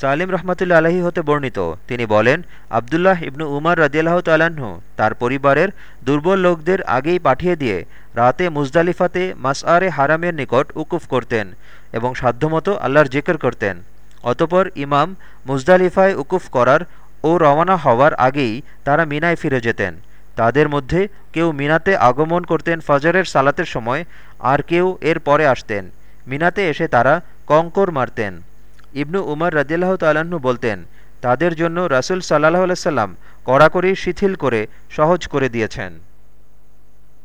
সালিম রহমতুল্লা আলহী হতে বর্ণিত। তিনি বলেন, আবদুল্লাহ ইবনু উমার রদিয়াল্লাহ তাল্লাহ্ন তার পরিবারের দুর্বল লোকদের আগেই পাঠিয়ে দিয়ে রাতে মুজদালিফাতে মাসআরে হারামের নিকট উকুফ করতেন এবং সাধ্যমতো আল্লাহর জিকর করতেন। অতপর ইমাম মুজদালিফায় উকুফ করার ও রওয়ানা হওয়ার আগেই তারা মিনায় ফিরে যেতেন। তাদের মধ্যে কেউ মিনাতে আগমন করতেন ফজরের সালাতের সময়, আর কেউ এর পরে আসতেন। মিনাতে এসে তারা কঙ্কর মারতেন। ইবনু উমর রদিয়াল্লাহ তাল্লাহ্ন বলতেন, তাদের জন্য রাসুল সাল্লাহ আলাইসাল্লাম কড়াকড়ি শিথিল করে সহজ করে দিয়েছেন।